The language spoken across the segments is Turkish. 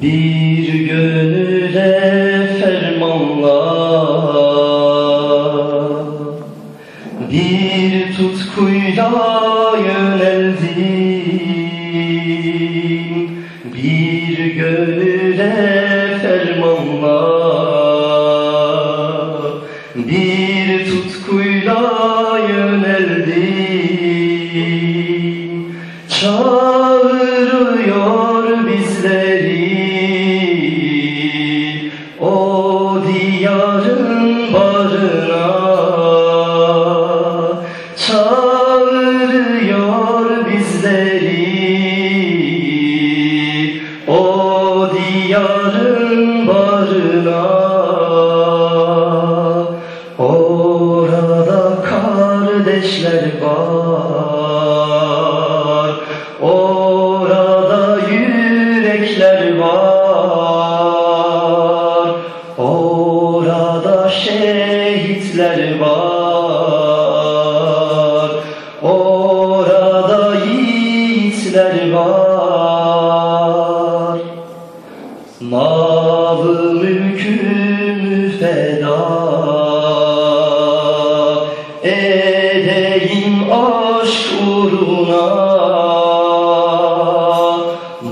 Bir gönüle fermanla Bir tutkuyla yöneldim. Bir gönüle fermanla Bir tutkuyla yöneldim. Çağırıyor o diyarın barına Orada kardeşler var Malı mülkümü feda? Edeyim aşk uğruna.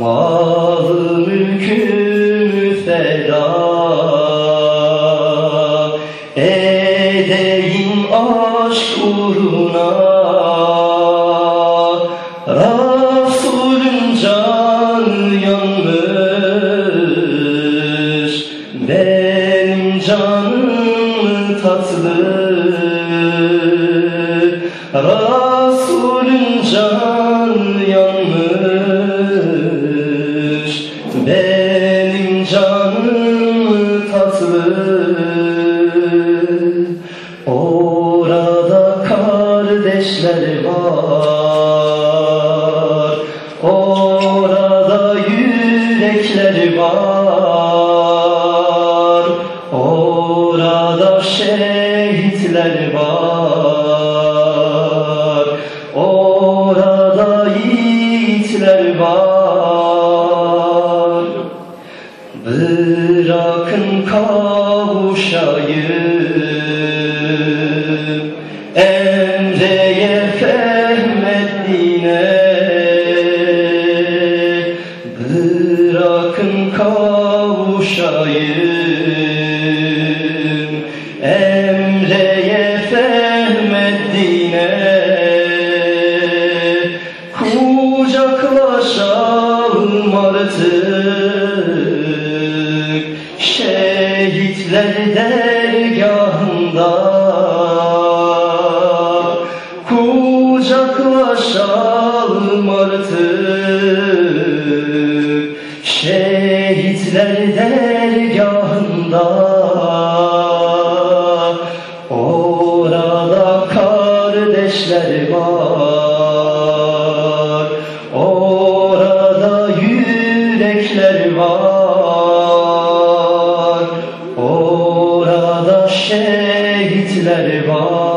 Malı mülkümü feda? Edeyim aşk uğruna Orada kardeşler var. Orada yürekler var. Orada şehitler var kavuşayım. Emre'ye Fehmettin'e Kucaklaşalım artık Şehitler dergahında Kucaklaşalım artık şehitler var